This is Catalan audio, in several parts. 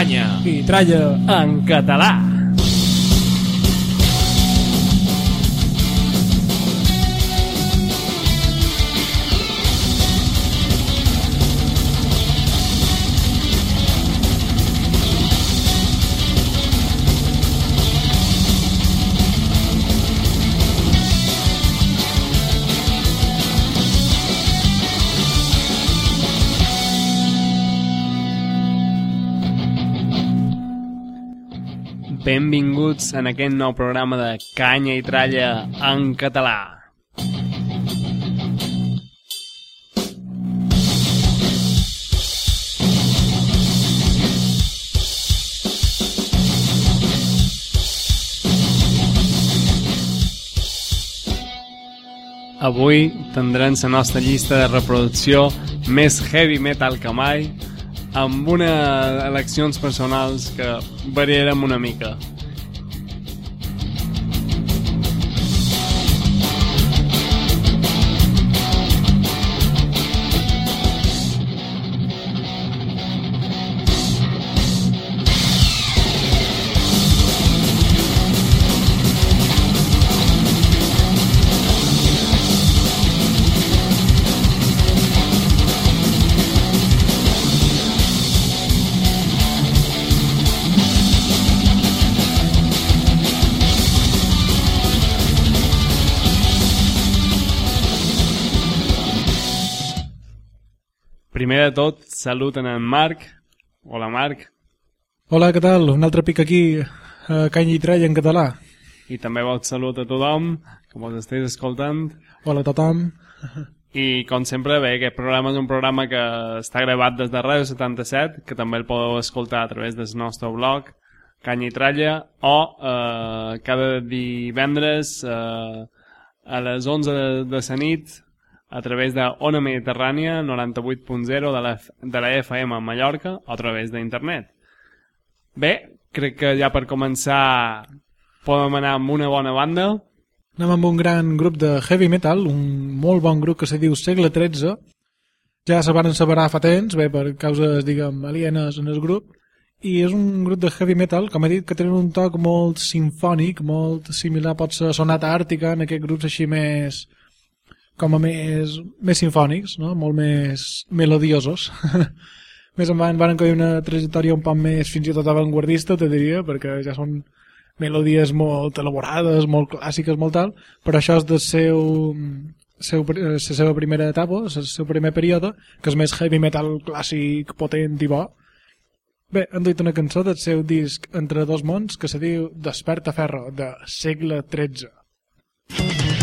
Canya i tralla en català. Benvinguts en aquest nou programa de Canya i Tralla en català. Avui tindrem la nostra llista de reproducció més heavy metal que mai, amb unes eleccions personals que variarem una mica. De tot, salut en Marc. Hola, Marc. Hola, què tal? Un altre pic aquí a Canya i tralla en català. I també vos salut a tothom que vos estigueu escoltant. Hola a tothom. I, com sempre, bé, aquest programa és un programa que està gravat des de Ràdio 77, que també el podeu escoltar a través del nostre blog, Canya i Tralla, o eh, cada divendres eh, a les 11 de, de la nit a través de Ona Mediterrània 98.0 de, la, de la FM a Mallorca o a través d'internet. Bé, crec que ja per començar podem anar amb una bona banda. Anem amb un gran grup de heavy metal, un molt bon grup que se diu Segle XIII. Ja se van separar fa temps, bé, per causes, diguem, alienes en el grup. I és un grup de heavy metal, com he dit, que tenen un toc molt sinfònic, molt similar, pot ser Sonata Àrtica, en aquests grups així més com a més, més sinfònics, no? molt més melodiosos. més endavant van encollir una trajectòria un poc més fins i tot avantguardista, te diria, perquè ja són melodies molt elaborades, molt clàssiques, molt tal, però això és del seu, seu, la seva primera etapa, el seu primer període, que és més heavy metal clàssic, potent i bo. Bé, han duit una cançó del seu disc Entre dos mons que se diu Desperta Ferro, de segle XIII.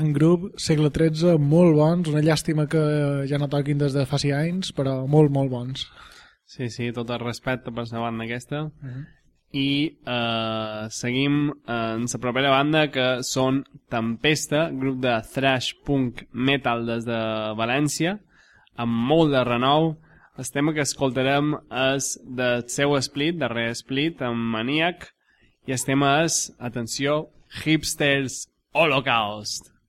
Gran grup, segle XIII, molt bons, una llàstima que ja no toquin des de fa 6 anys, però molt, molt bons. Sí, sí, tot el respecte per la banda aquesta. Uh -huh. I eh, seguim en la propera banda, que són Tempesta, grup de thrash punk metal des de València, amb molt de renou. El tema que escoltarem és del seu split, darrer split, amb Maniac, i el tema és, atenció, Hipsters Holocaust.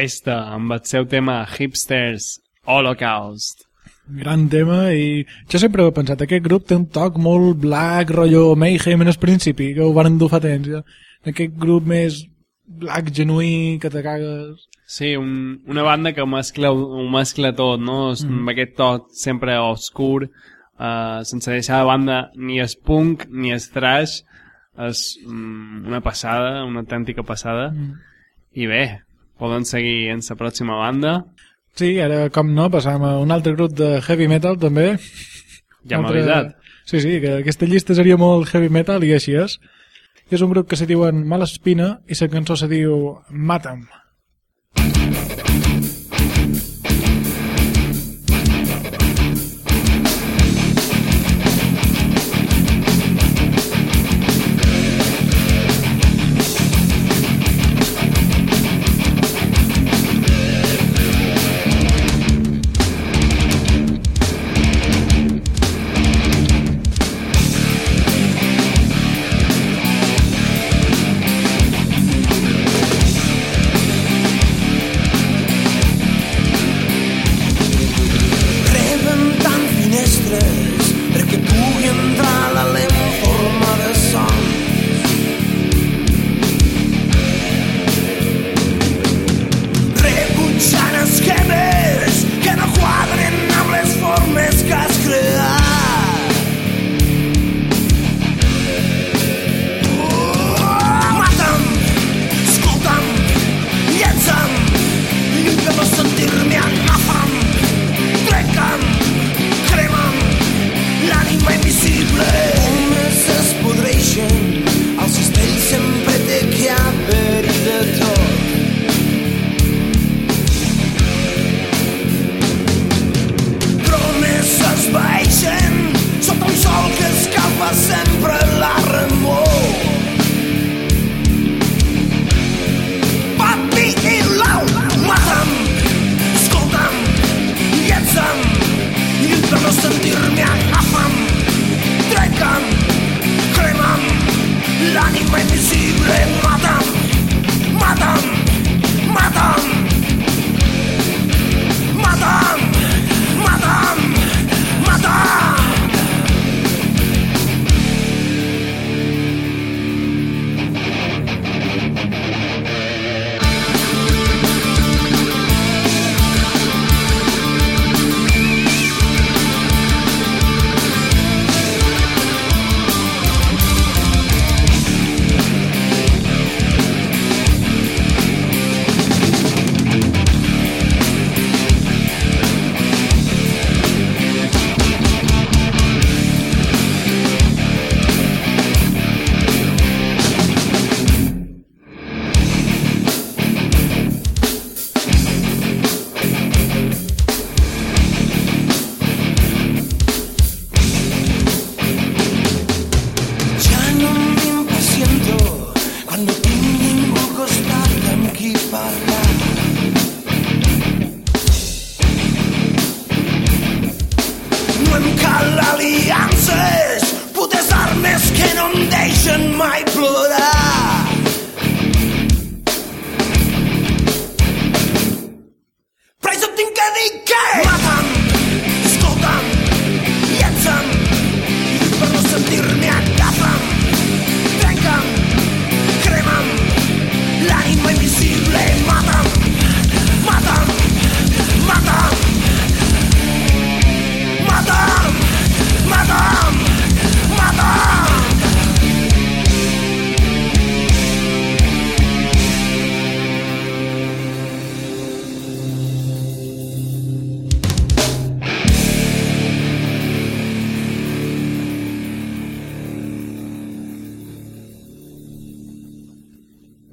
Tempesta amb el seu tema Hipsters Holocaust. Gran tema i jo sempre he pensat, aquest grup té un toc molt black, rotllo Mayhem en el principi, que ho van endur fa temps. Ja. Aquest grup més black, genuí, que te cagues... Sí, un, una banda que mescla, ho mescla tot, no? Mm. Amb aquest toc sempre obscur, uh, sense deixar de banda ni es punk ni es thrash, és um, una passada, una autèntica passada. Mm. I bé, poden seguir en la pròxima banda. Sí, ara, com no, passam a un altre grup de heavy metal, també. Ja m'ha avisat. Sí, sí, que aquesta llista seria molt heavy metal i així és. És un grup que se diuen Malespina i la cançó se diu Mata'm. L'anima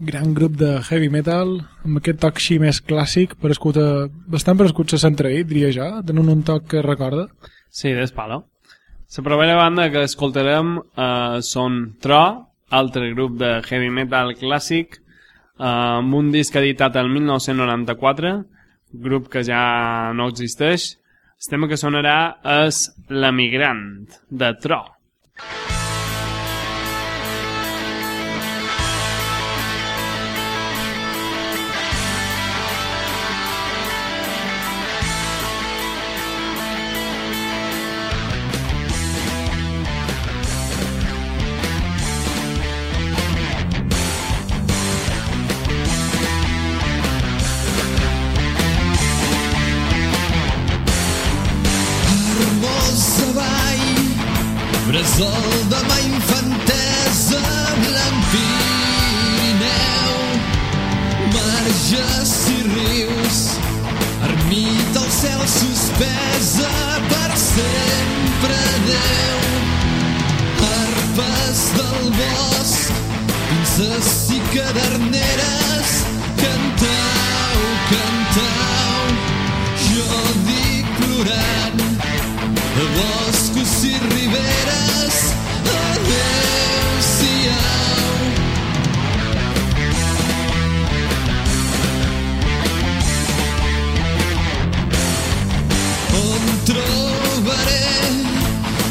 Gran grup de heavy metal, amb aquest toc així més clàssic, per escutar, bastant per escutar s'han traït, diria jo, tenen un toc que recorda. Sí, d'espalo. La primera banda que escoltarem eh, són Tro, altre grup de heavy metal clàssic, eh, amb un disc editat el 1994, grup que ja no existeix. El tema que sonarà és L'emigrant, de Tro.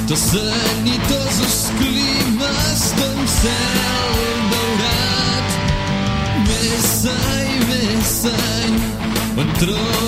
Tossanitosos climes d'un cel daurat, més ai, més ai, on trobaré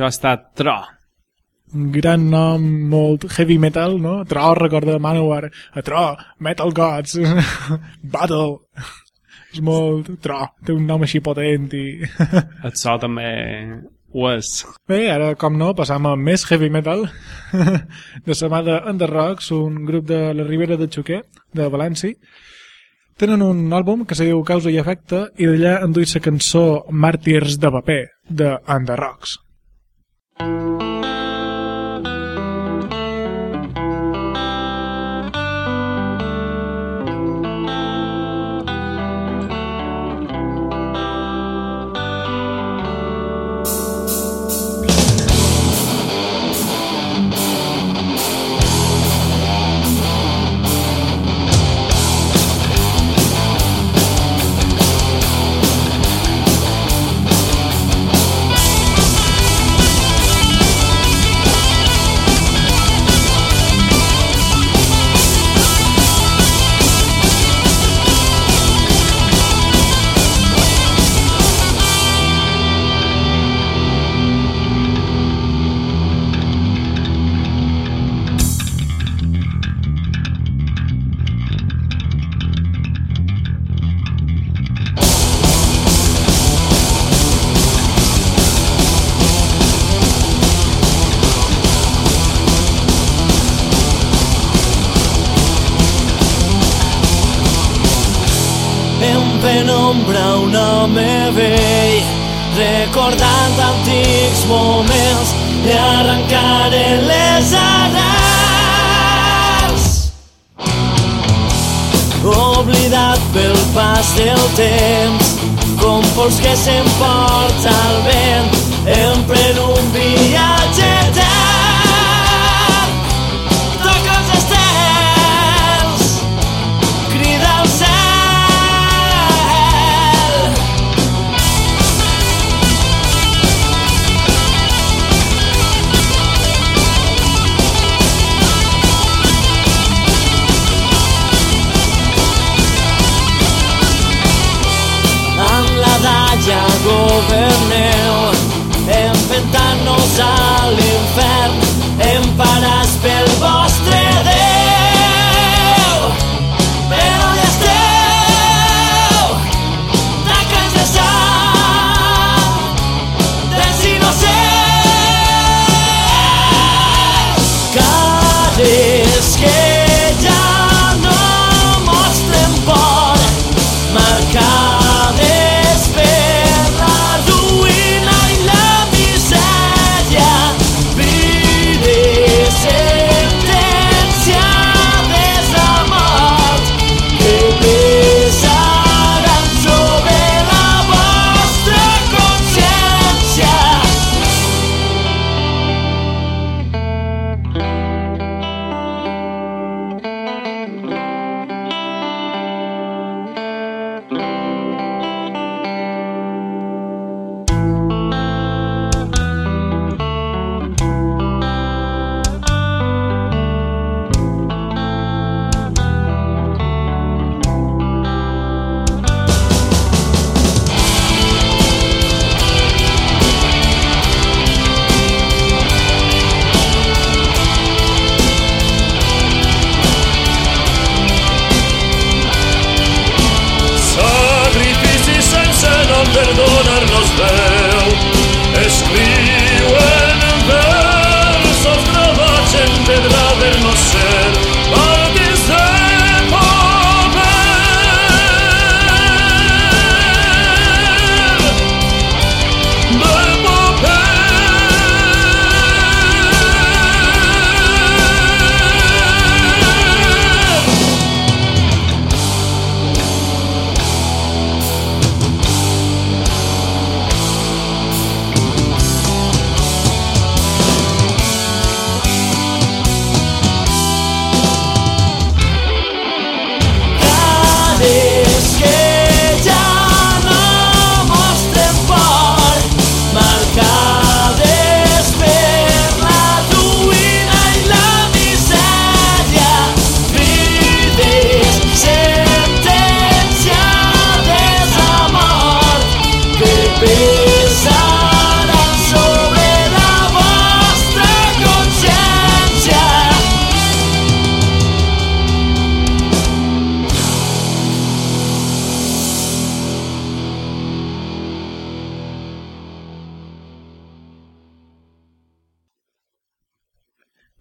Això ha estat Tro. Un gran nom, molt heavy metal, no? Tro recorda Manowar, a Tro, Metal Gods, Battle. És molt Tro, té un nom així potent i... El so també ho és. Bé, ara, com no, passam a més heavy metal de la mà de Under Rocks, un grup de la Ribera de Xuquer, de València. Tenen un àlbum que se diu Causa i Efecte i d'allà han duit la cançó Màrtirs de paper, de Under Rocks. Thank you. En penombra un home vell recordant antics moments i arrencaré les arrels. Oblidat pel pas del temps com pols que s'emporta el vent empren un viatge para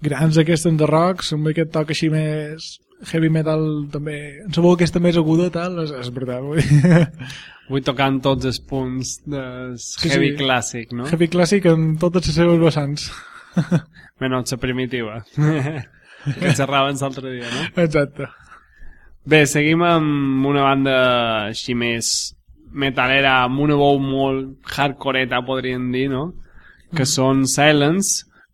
grans aquests de rocks, amb aquest toc així més heavy metal també, en sabó aquesta més aguda tal, és, és veritat vull dir. Vull tocant tots els punts del Sí, heavy sí. clàssic, no? heavy clàssic en totes les seves vessants Menys la primitiva. que xerraven l'altre dia, no? exacte Bé, seguim amb una banda així més metalera, amb una veu molt hardcoreta, podríem dir, no? Que són Silence,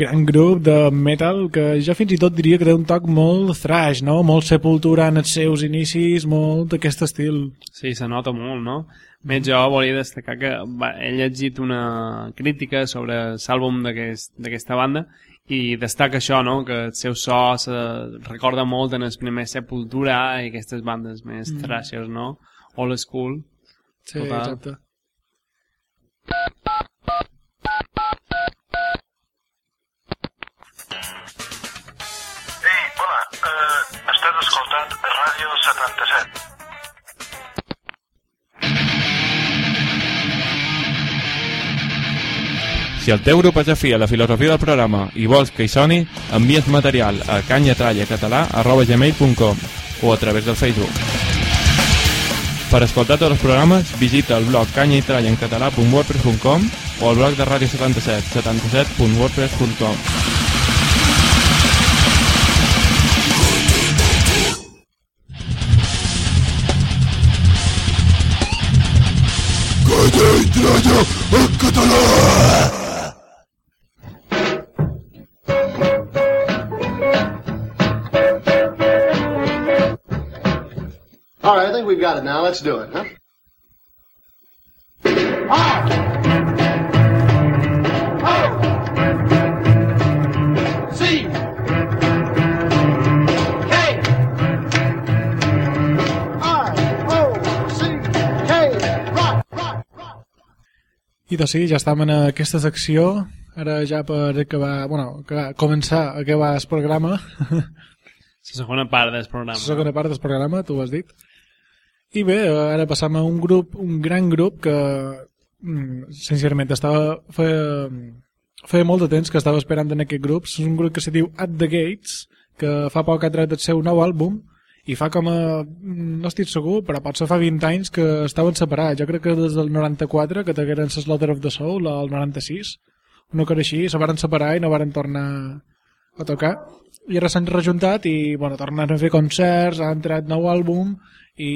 gran grup de metal que jo fins i tot diria que té un toc molt thrash, no? Molt sepultura en els seus inicis, molt d'aquest estil. Sí, se nota molt, no? Més jo volia destacar que va, he llegit una crítica sobre l'àlbum d'aquest- d'aquesta banda i destaca això, no? Que el seu so se recorda molt en el primer Sepultura i aquestes bandes més mm. thrashers, no? Old school. Sí, Total. exacte. Uh, estàs escoltant Ràdio 77. Si el teu grup afí a la filosofia del programa i vols que hi soni, envies material a canyatrallacatalà.gmail.com o a través del Facebook. Per escoltar tots els programes, visita el blog canyaitrallaencatalà.wordpress.com o el blog de Ràdio 77, 77.wordpress.com. All right, I think we've got it now. Let's do it, huh? C I doncs sí, ja estem en aquesta secció. Ara ja per acabar, bueno, acabar, començar a acabar el programa. La segona part del programa. La segona part del programa, tu ho has dit. I bé, ara passam a un grup, un gran grup que, mm, sincerament, estava, feia, feia molt de temps que estava esperant en aquest grup. És un grup que se diu At the Gates, que fa poc ha tret el seu nou àlbum i fa com a... no estic segur, però potser fa 20 anys que estaven separats. Jo crec que des del 94, que t'hagueren la Slaughter of the Soul, el 96, una cosa així, se varen separar i no varen tornar a tocar. I ara s'han rejuntat i, bueno, tornen a fer concerts, han tret nou àlbum i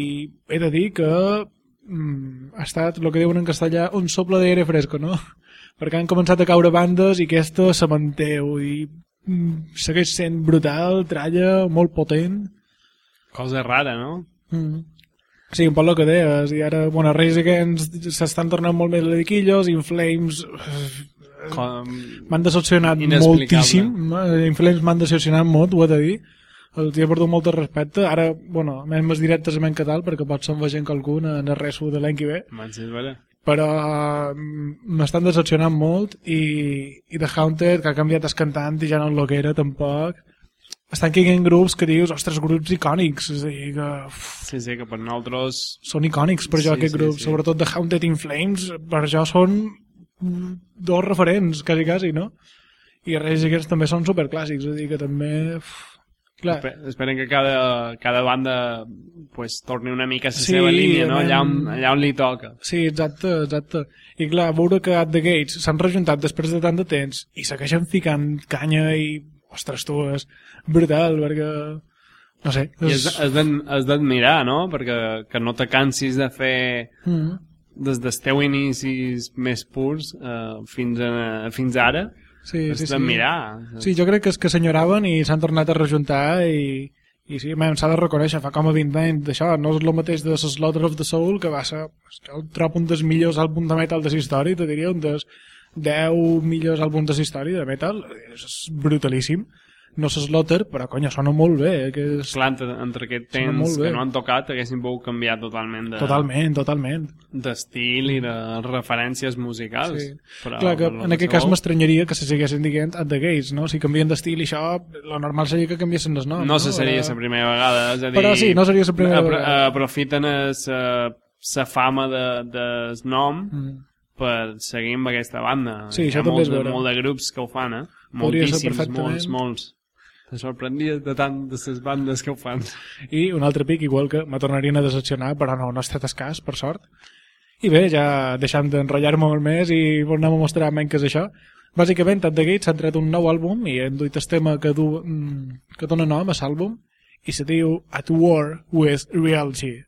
he de dir que mm, ha estat, el que diuen en castellà, un sople d'aire fresco, no? Perquè han començat a caure bandes i aquesta se manté i mm, segueix sent brutal, tralla, molt potent. Cosa rara, no? Mm. Sí, un poc el que deies, i ara, bueno, Rage Against s'estan tornant molt més lediquillos, In Flames Com... m'han decepcionat moltíssim, In Flames m'han decepcionat molt, ho he de dir, els hi he perdut molt de respecte, ara, bueno, més directes en català, perquè potser em vegem qualcun en el resto de l'any que ve, és vera. però mm, m'estan decepcionant molt i, i The Haunted, que ha canviat el cantant i ja no és el que era tampoc estan caient grups que dius, ostres, grups icònics és a dir, que uf, Sí, sí, que per nosaltres... són icònics per jo Sí, aquest sí, grup, sí. sobretot The Haunted in Flames per jo són dos referents, quasi, quasi, no? I Rage Against també són superclàssics, és a dir, que també... Uf, clar, Espe- Esperen que cada, cada banda pues, torni una mica a la Sí, seva línia, no? Allà on, allà on li toca. Sí, exacte, exacte. I clar, veure que At The Gates s'han rejuntat després de tant de temps i segueixen ficant canya i... Ostres, tu, és brutal, perquè... No sé, I és... has, has d'ad- has d'admirar, no? Perquè que no te cansis de fer Mm. des dels teus inicis més purs eh, fins, a, fins ara. Sí, has sí, sí. d'admirar. Sí, jo crec que és que s'enyoraven i s'han tornat a rejuntar i, i sí, man, s'ha de reconèixer, fa com a 20 anys d'això, no és el mateix de Slaughter of the Soul, que va ser, és que el trobo un dels millors àlbums de metal de la història, te diria, un dels 10 millors àlbums de la història de metal, és brutalíssim. No Slaughter, però conya, sona molt bé, eh, que és... Clar, entre, entre aquest temps que no han tocat haguessin pogut canviar totalment de- Totalment, totalment. d'estil i de referències musicals. Sí. Però, Clar, que en aquest cas m'estranyaria que se siguessin dient at the gates, no? Si canvien d'estil i això, lo normal seria que canviessin els noms. No se seria la primera vegada. És a dir, Però sí, no seria la primera vegada. Aprofiten la fama de, del nom Mm. Per seguir amb aquesta banda. Sí, Hi això ha també molts, molt de grups que ho fan, eh? Podria ser Moltíssims, perfectament. molts, molts. Te sorprendies de tant de les bandes que ho fan. I un altre pic, igual que me tornarien a decepcionar, però no, no ha estat escàs, per sort. I bé, ja deixant d'enrotllar-me molt més i anem a mostrar menys que és això. Bàsicament, At The Gates han tret un nou àlbum i han duit el tema que, du, mm, que dona nom a l'àlbum i se diu At War with Reality.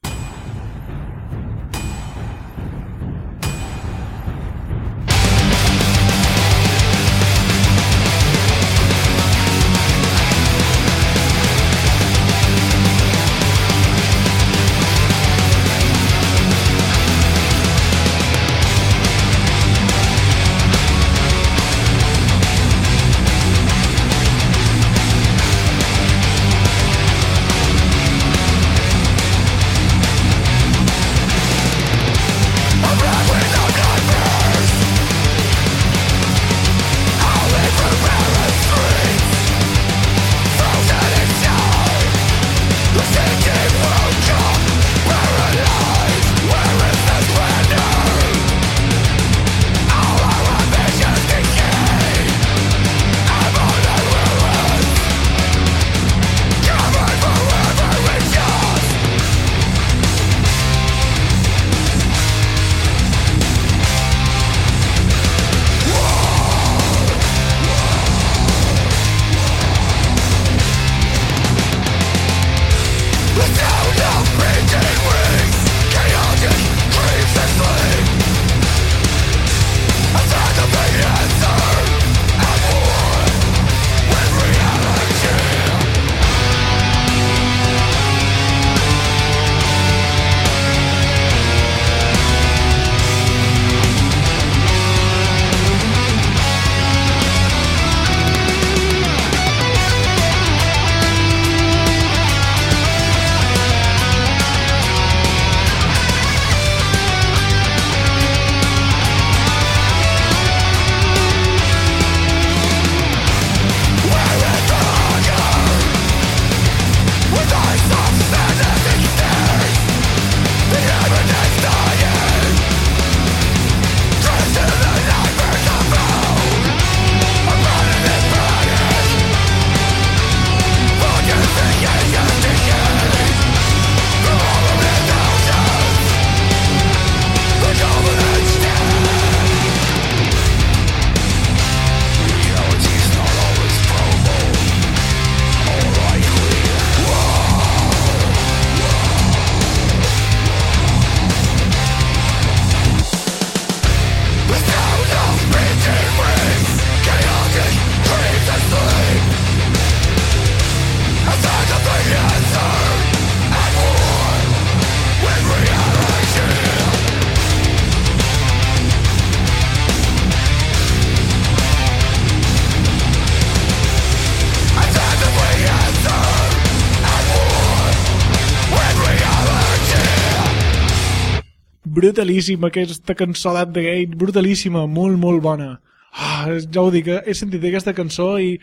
Brutalíssima aquesta cançó Gate, brutalíssima, molt, molt bona. Ah, ja ho dic, he sentit aquesta cançó i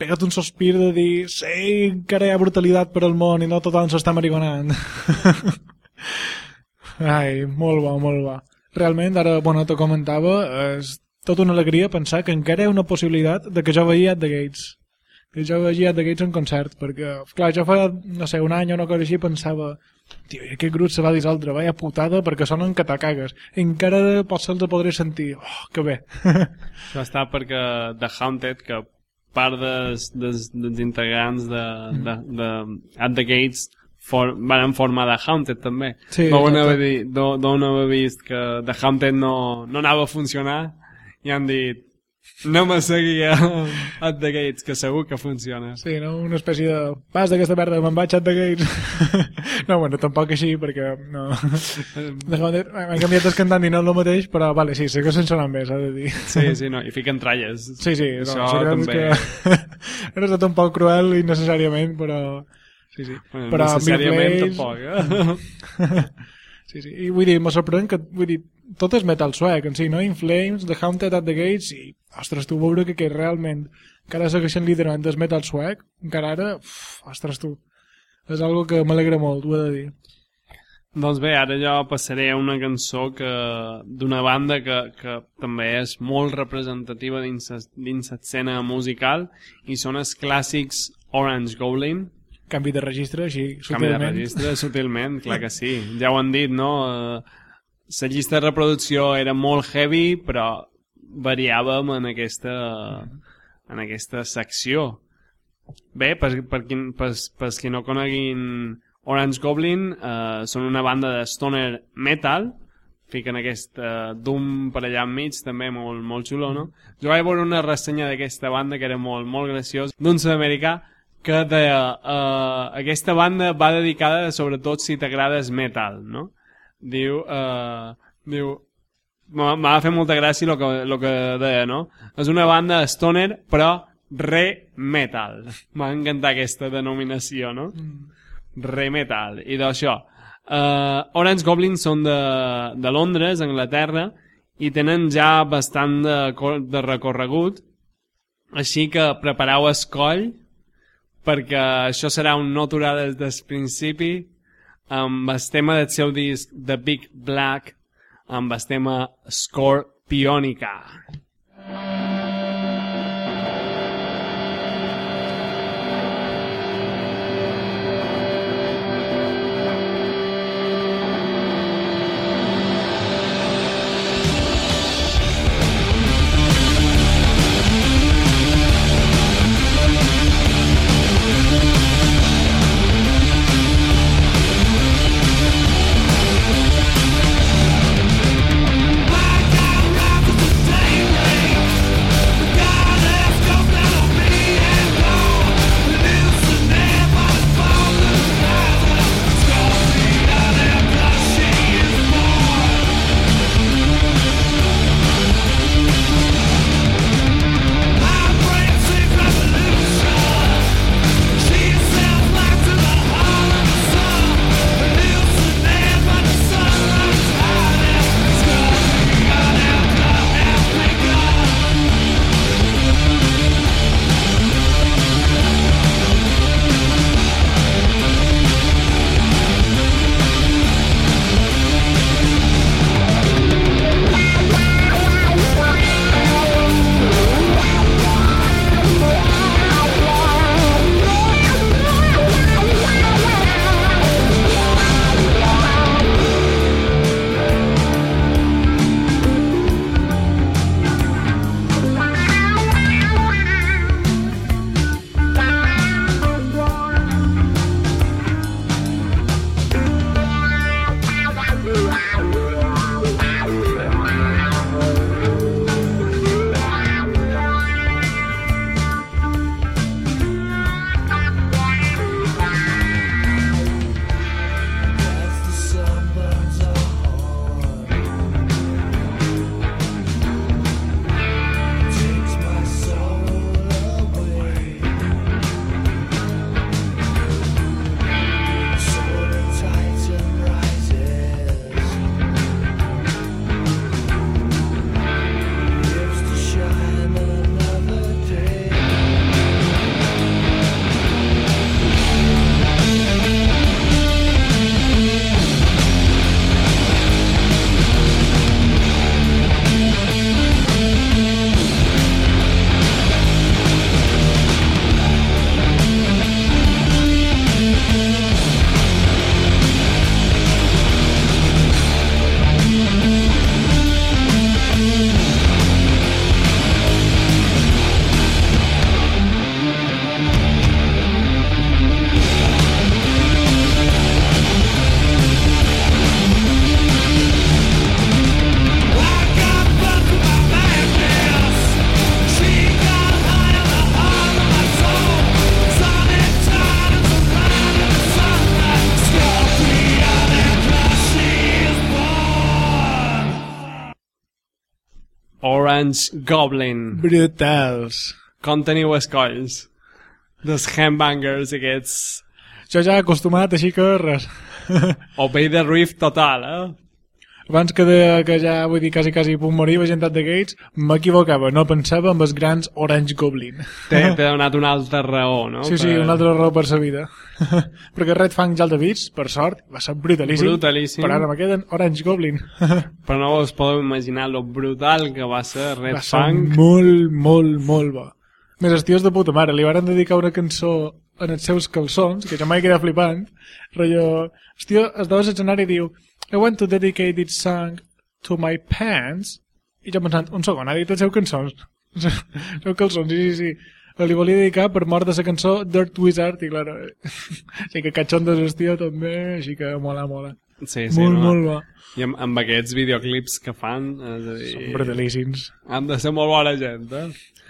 pegat un sospir de dir sí, encara hi ha brutalitat per al món i no tothom s'està marigonant. Ai, molt bo, molt bo. Realment, ara, bueno, te comentava, és tota una alegria pensar que encara hi ha una possibilitat de que jo veia At the Gates que jo veia At the Gates en concert perquè, clar, jo fa, no sé, un any o una cosa així pensava, tio, i aquest grup se va dissoldre, vaya putada perquè sonen que te cagues encara potser els podré sentir. Oh, que bé. Això està perquè The Haunted, que part dels, dels, dels integrants de, de, de At the Gates for, van formar The Haunted també. Sí, Deuen haver, dit, deuen haver vist que The Haunted no, no anava a funcionar i han dit anem a seguir a At the Gates, que segur que funciona. sí, no? una espècie de pas d'aquesta merda, me'n vaig At the Gates no, bueno, tampoc així perquè no m'han canviat el cantant i no el mateix però vale, sí, sé que se'n sonen bé, s'ha de dir Sí, sí, no, i fiquen tralles. Sí, sí, no, Això sí, també. que era estat un poc cruel innecessàriament, però... Sí, sí. Bueno, però necessàriament tampoc, eh? Sí, sí. I vull dir, me sorprèn que, vull dir, tot és metal suec, en si, no? In Flames, The Haunted at the Gates, i, ostres, tu veure que, que realment encara segueixen liderant el metal suec, encara ara, uf, ostres, tu, és algo que m'alegra molt, ho he de dir. Doncs bé, ara jo passaré a una cançó que d'una banda que, que també és molt representativa dins es- dins l'escena musical i són els clàssics Orange Goblin, Canvi de registre, així, canvi de sutilment. registre, sutilment, clar que sí. Ja ho han dit, no? Eh, La llista de reproducció era molt heavy, però variàvem en aquesta, en aquesta secció. Bé, per, per, qui, per, per qui no coneguin Orange Goblin, eh, són una banda de stoner metal, fiquen aquest uh, Doom per allà enmig, també molt, molt xulo, no? Jo vaig veure una ressenya d'aquesta banda que era molt, molt graciós, d'un sud-americà, que deia, uh, aquesta banda va dedicada sobretot si t'agrades metal, no? Diu, uh, diu, m'ha fet molta gràcia el que, lo que deia, no? És una banda stoner, però re-metal. M'ha encantat aquesta denominació, no? Re-metal. I d'això. Uh, Orange Goblin són de, de Londres, Anglaterra, i tenen ja bastant de, de recorregut, així que prepareu el coll, perquè això serà un no aturar des del principi, amb el tema del seu disc The Big Black, amb el tema Scorpionica. I Orange Goblin. Brutals. Com teniu els colls? Dels handbangers aquests. Jo ja acostumat, així que res. Obey the Rift total, eh? Abans que, de, que ja, vull dir, quasi, quasi puc morir veient tant de Gates, m'equivocava, no pensava en els grans Orange Goblin. T'he donat una altra raó, no? Sí, sí, Per- una altra raó per sa vida. Perquè Red Fang ja el de Beats, per sort, va ser brutalíssim. Brutalíssim. Però ara me queden Orange Goblin. Però no us podeu imaginar lo brutal que va ser Red va ser Fang. molt, molt, molt bo. Més els tios de puta mare, li varen dedicar una cançó en els seus calçons, que jo mai queda flipant, rotllo... El tio es deu a l'escenari i diu I want to dedicate this song to my pants i jo pensant, un segon, ha dit els seus cançons els seus calçons, sí, sí, sí li volia dedicar per mort de la cançó Dirt Wizard i clar, així que catxon de tio també, així que mola, mola Sí, sí, molt, no? molt bo I amb, amb aquests videoclips que fan, és a dir... són brutalíssims Han de ser molt bona gent, eh?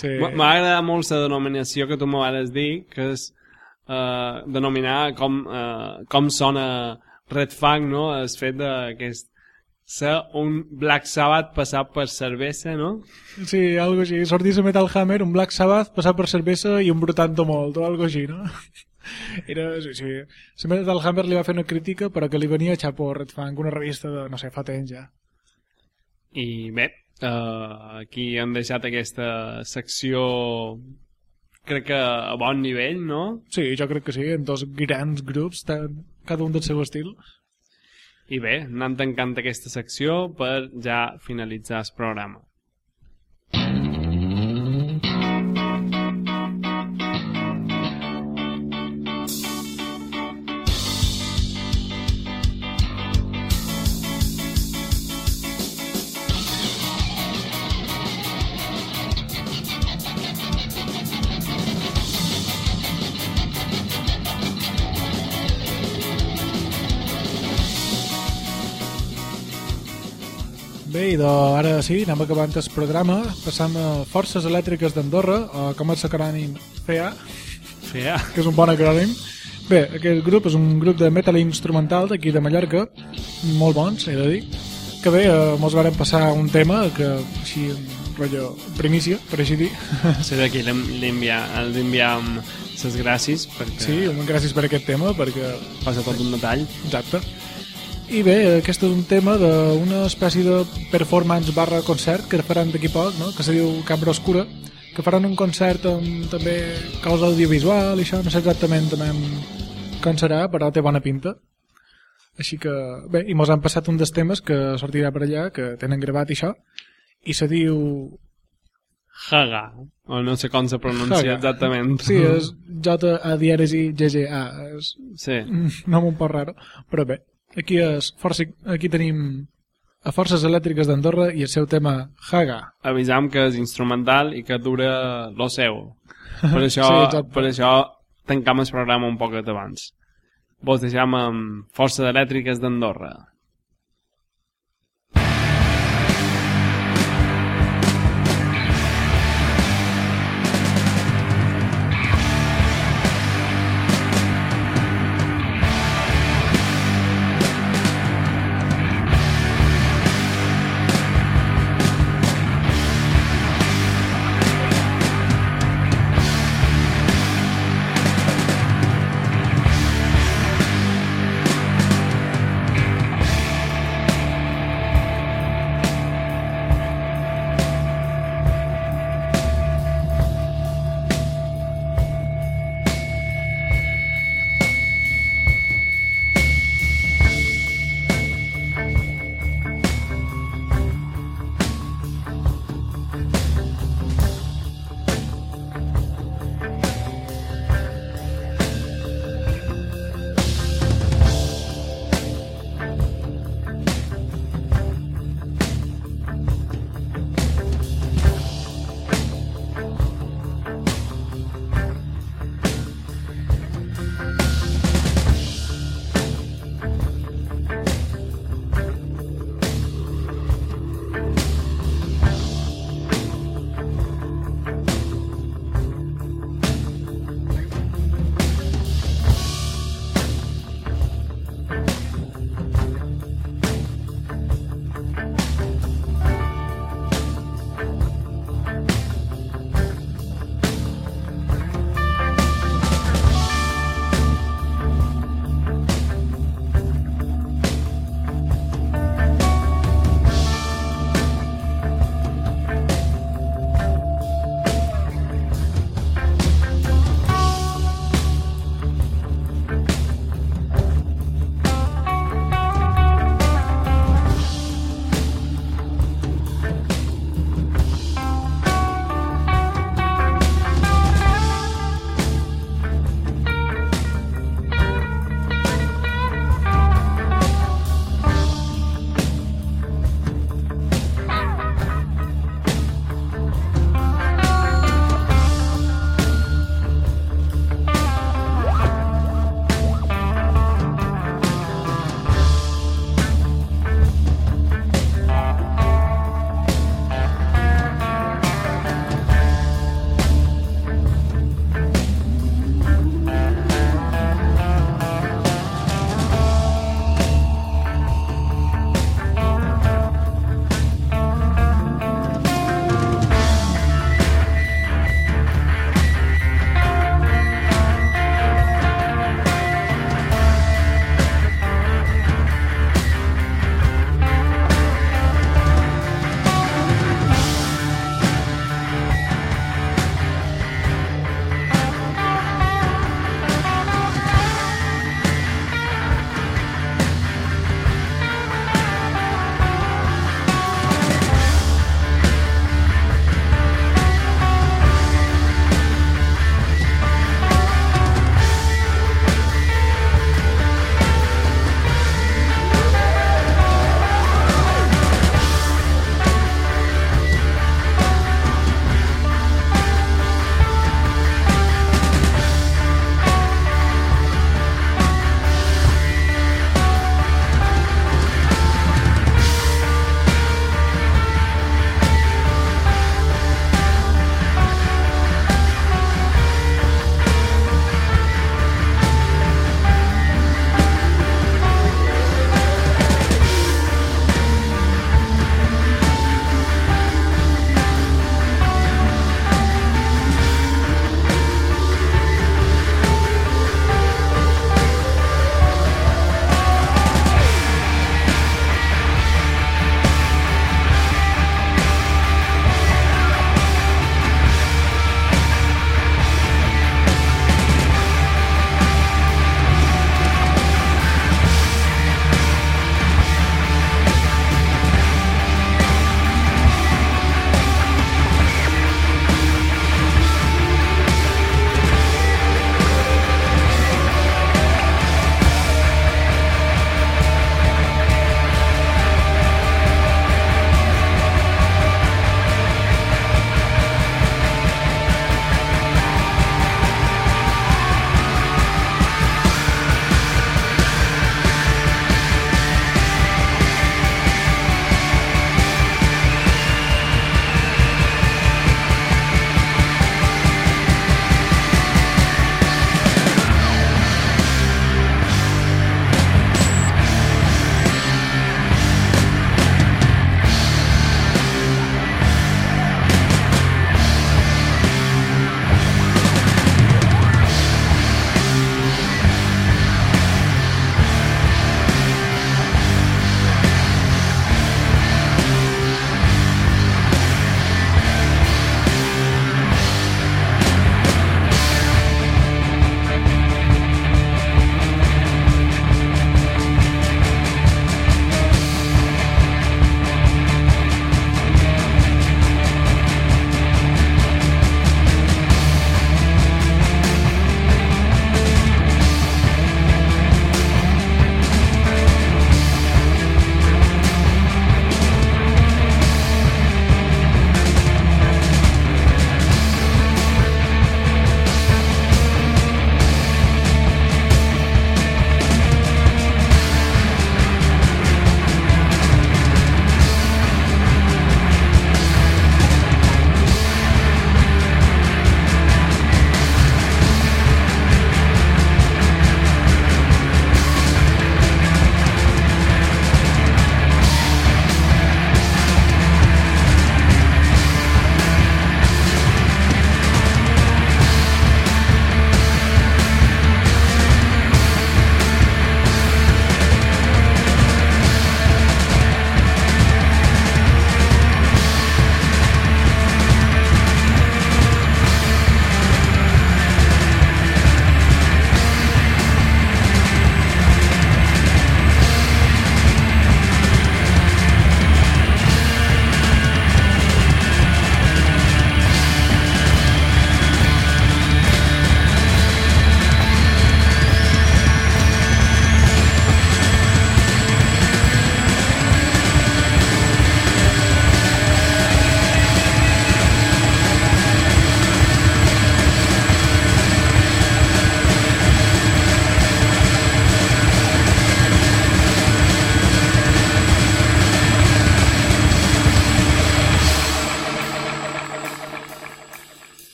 sí. M'ha agradat molt la denominació que tu m'ho vas dir, que és eh, denominar com, eh, com sona Red Fang, no? El fet de que és ser un Black Sabbath passat per cervesa, no? Sí, algo així. Sortir a Metal Hammer, un Black Sabbath, passar per cervesa i un Brutanto molt, o algo així, no? Era, sí, sí. La Metal Hammer li va fer una crítica, però que li venia a Chapo Red Fang, una revista de, no sé, fa temps ja. I bé, eh, aquí hem deixat aquesta secció crec que a bon nivell, no? Sí, jo crec que sí, en dos grans grups, cada un del seu estil. I bé, anant tancant aquesta secció per ja finalitzar el programa. Bé, de, ara sí, anem acabant el programa, passam a Forces Elèctriques d'Andorra, o com és l'acrònim FEA, Fea. que és un bon acrònim. Bé, aquest grup és un grup de metal instrumental d'aquí de Mallorca, molt bons, he de dir, que bé, eh, mos varen passar un tema que així, rotllo, primícia, per així dir. Sí, d'aquí l'enviam les gràcies perquè Sí, gràcies per aquest tema, perquè passa tot un detall. Exacte. I bé, aquest és un tema d'una espècie de performance barra concert que faran d'aquí poc, no? que se diu Cambra Oscura, que faran un concert amb també causa audiovisual i això, no sé exactament també com serà, però té bona pinta. Així que, bé, i mos han passat un dels temes que sortirà per allà, que tenen gravat i això, i se diu... Haga, o no sé com se pronuncia Haga. exactament. Sí, és J-A dièresi G-G-A, és Sí. un nom un poc raro, però bé, aquí, és força, aquí tenim a Forces Elèctriques d'Andorra i el seu tema Haga. Avisam que és instrumental i que dura lo seu. Per això, Sí, exacte. per això tancam el programa un poquet abans. Vos deixam amb Forces Elèctriques d'Andorra.